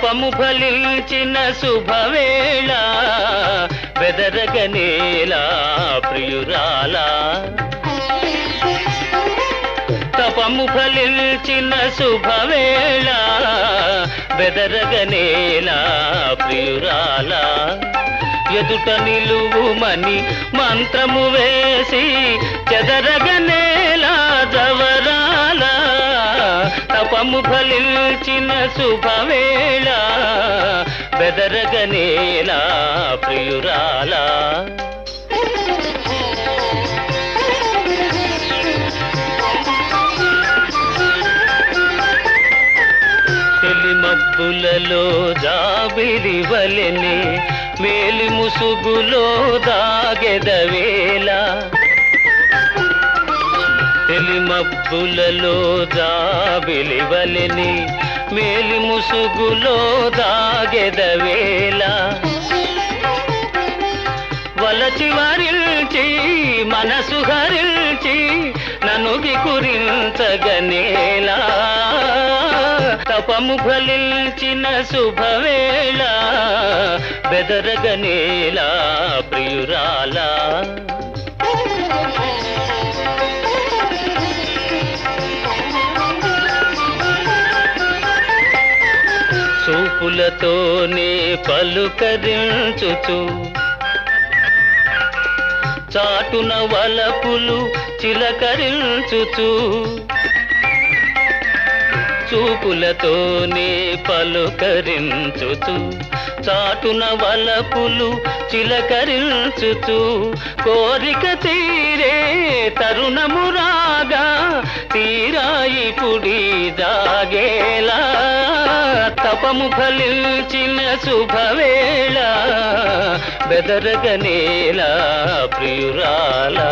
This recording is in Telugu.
కోపము ఫలించిన శుభవేళ బెదరగనేలా ప్రియురాలా. తపము ఫలించిన శుభవేళ బెదరగనేలా ప్రియురాలా. ఎదుట నిలువుమని మంత్రము వేసి చెదర తపము ఫలించిన శుభవేళ బెదరగనేలా ప్రియురాలా. తెలిమబ్బులలో జాబిలి వలెని మేలి ముసుగులో దాగెదవేలా ఎలిమబ్బులలో జాబిలి వలెని మేలి ముసుగులో దాగెదవేళ వలచి వరించి మనసు హరించి నన్ను గురించగనేలా తపము ఫలించిన శుభవేళ బెదరగనేలా ప్రియురాలా. చూపులతోనే పలుకరించుచు. చాటున వలపులు చిలకరించుచు. చూపులతోనే పలుకరించుచు. చాటున వలపులు చిలకరించుచు. కోరిక తీరే తరుణము రాగా తీరాయి పుడి దాగేలా తపము ఫలించిన శుభవేళ బెదరగనేలా ప్రియురాలా.